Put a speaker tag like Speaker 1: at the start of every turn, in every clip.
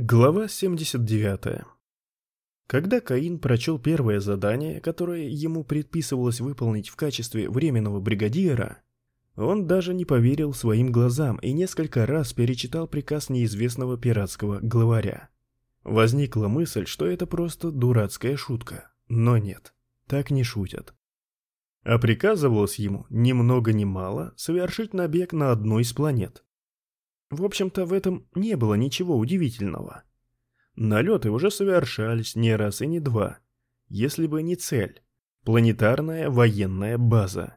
Speaker 1: Глава 79. Когда Каин прочел первое задание, которое ему предписывалось выполнить в качестве временного бригадира, он даже не поверил своим глазам и несколько раз перечитал приказ неизвестного пиратского главаря. Возникла мысль, что это просто дурацкая шутка, но нет, так не шутят. А приказывалось ему ни много ни мало совершить набег на одну из планет – в общем-то, в этом не было ничего удивительного. Налеты уже совершались не раз и не два, если бы не цель – планетарная военная база.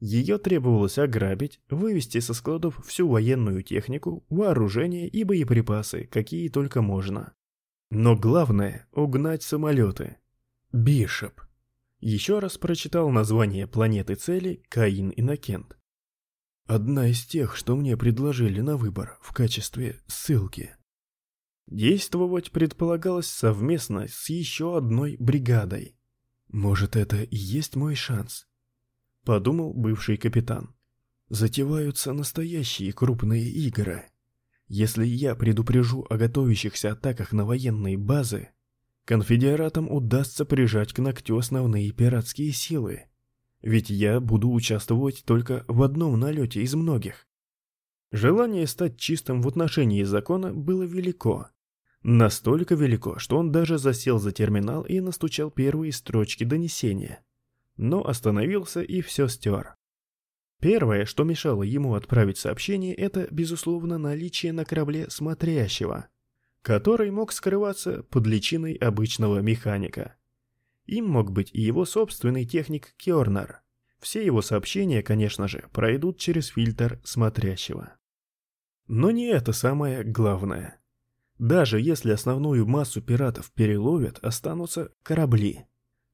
Speaker 1: Ее требовалось ограбить, вывести со складов всю военную технику, вооружение и боеприпасы, какие только можно. Но главное – угнать самолеты. Бишоп. Еще раз прочитал название планеты цели Каин Иннокент. Одна из тех, что мне предложили на выбор в качестве ссылки. Действовать предполагалось совместно с еще одной бригадой. Может, это и есть мой шанс? Подумал бывший капитан. Затеваются настоящие крупные игры. Если я предупрежу о готовящихся атаках на военные базы, конфедератам удастся прижать к ногтю основные пиратские силы. Ведь я буду участвовать только в одном налете из многих. Желание стать чистым в отношении закона было велико. Настолько велико, что он даже засел за терминал и настучал первые строчки донесения. Но остановился и все стер. Первое, что мешало ему отправить сообщение, это, безусловно, наличие на корабле смотрящего, который мог скрываться под личиной обычного механика. Им мог быть и его собственный техник Кёрнер. Все его сообщения, конечно же, пройдут через фильтр смотрящего. Но не это самое главное. Даже если основную массу пиратов переловят, останутся корабли.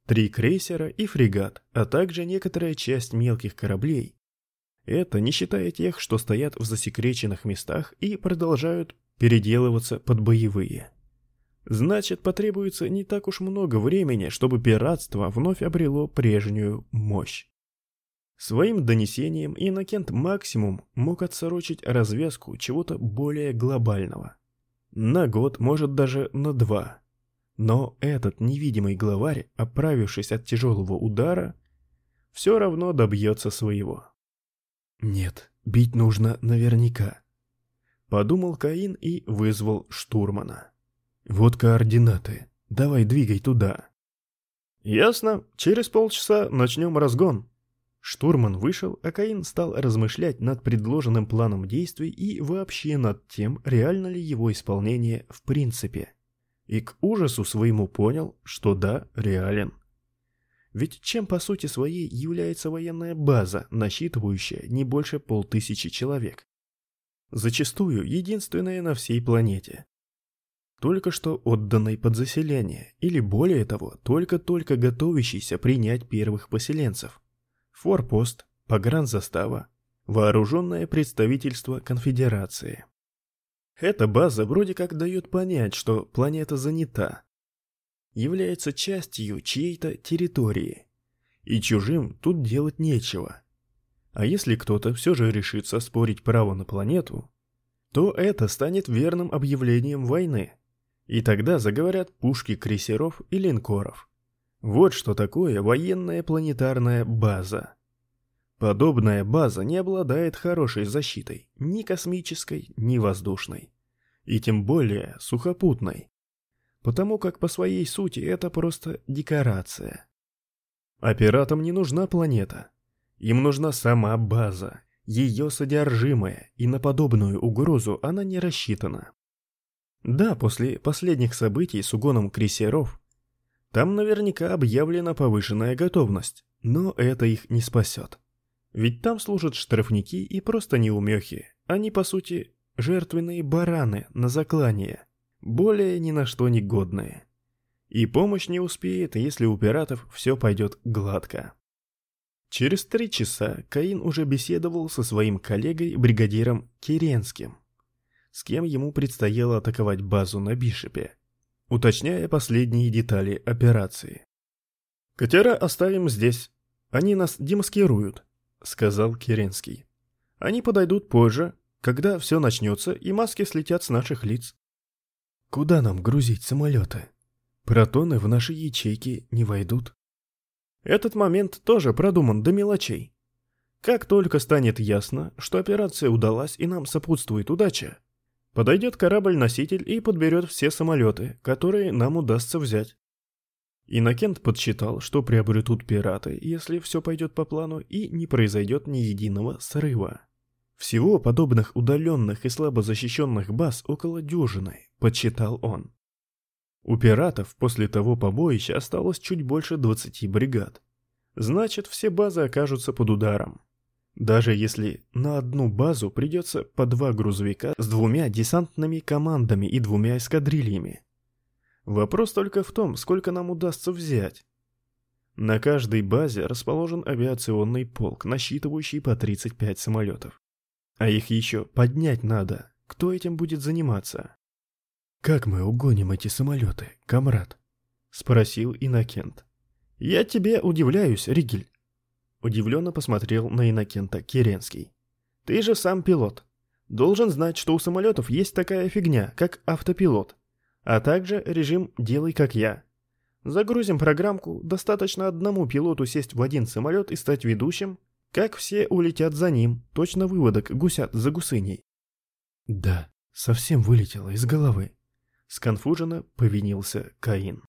Speaker 1: Три крейсера и фрегат, а также некоторая часть мелких кораблей. Это не считая тех, что стоят в засекреченных местах и продолжают переделываться под боевые. Значит, потребуется не так уж много времени, чтобы пиратство вновь обрело прежнюю мощь. Своим донесением Иннокент максимум мог отсрочить развязку чего-то более глобального. На год, может даже на два. Но этот невидимый главарь, оправившись от тяжелого удара, все равно добьется своего. Нет, бить нужно наверняка. Подумал Каин и вызвал штурмана. Вот координаты. Давай двигай туда. Ясно. Через полчаса начнем разгон. Штурман вышел, а Каин стал размышлять над предложенным планом действий и вообще над тем, реально ли его исполнение в принципе. И к ужасу своему понял, что да, реален. Ведь чем по сути своей является военная база, насчитывающая не больше полтысячи человек? Зачастую единственная на всей планете только что отданной под заселение, или более того, только-только готовящийся принять первых поселенцев. Форпост, погранзастава, вооруженное представительство конфедерации. Эта база вроде как дает понять, что планета занята, является частью чьей-то территории, и чужим тут делать нечего. А если кто-то все же решится спорить право на планету, то это станет верным объявлением войны – и тогда заговорят пушки крейсеров и линкоров. Вот что такое военная планетарная база. Подобная база не обладает хорошей защитой, ни космической, ни воздушной. И тем более сухопутной. Потому как по своей сути это просто декорация. А пиратам не нужна планета. Им нужна сама база, ее содержимое, и на подобную угрозу она не рассчитана. Да, после последних событий с угоном крейсеров, там наверняка объявлена повышенная готовность, но это их не спасет. Ведь там служат штрафники и просто неумехи, они по сути жертвенные бараны на заклание, более ни на что не годные. И помощь не успеет, если у пиратов все пойдет гладко. Через три часа Каин уже беседовал со своим коллегой-бригадиром Керенским с кем ему предстояло атаковать базу на Бишопе, уточняя последние детали операции. «Катера оставим здесь. Они нас демаскируют», — сказал Керенский. «Они подойдут позже, когда все начнется и маски слетят с наших лиц». Куда нам грузить самолеты? Протоны в наши ячейки не войдут. Этот момент тоже продуман до мелочей. Как только станет ясно, что операция удалась и нам сопутствует удача, подойдет корабль-носитель и подберет все самолеты, которые нам удастся взять. Иннокент подсчитал, что приобретут пираты, если все пойдет по плану и не произойдет ни единого срыва. Всего подобных удаленных и слабо защищенных баз около дюжины, подсчитал он. У пиратов после того побоища осталось чуть больше 20 бригад. Значит, все базы окажутся под ударом. Даже если на одну базу придется по два грузовика с двумя десантными командами и двумя эскадрильями. Вопрос только в том, сколько нам удастся взять. На каждой базе расположен авиационный полк, насчитывающий по 35 самолетов. А их еще поднять надо. Кто этим будет заниматься? «Как мы угоним эти самолеты, комрад?» — спросил Иннокент. «Я тебе удивляюсь, Ригель». Удивленно посмотрел на Иннокента Керенский. «Ты же сам пилот. Должен знать, что у самолетов есть такая фигня, как автопилот а также режим «делай как я». Загрузим программку, достаточно одному пилоту сесть в один самолет и стать ведущим, как все улетят за ним, точно выводок гусят за гусыней. Да, совсем вылетело из головы. Сконфуженно повинился Каин.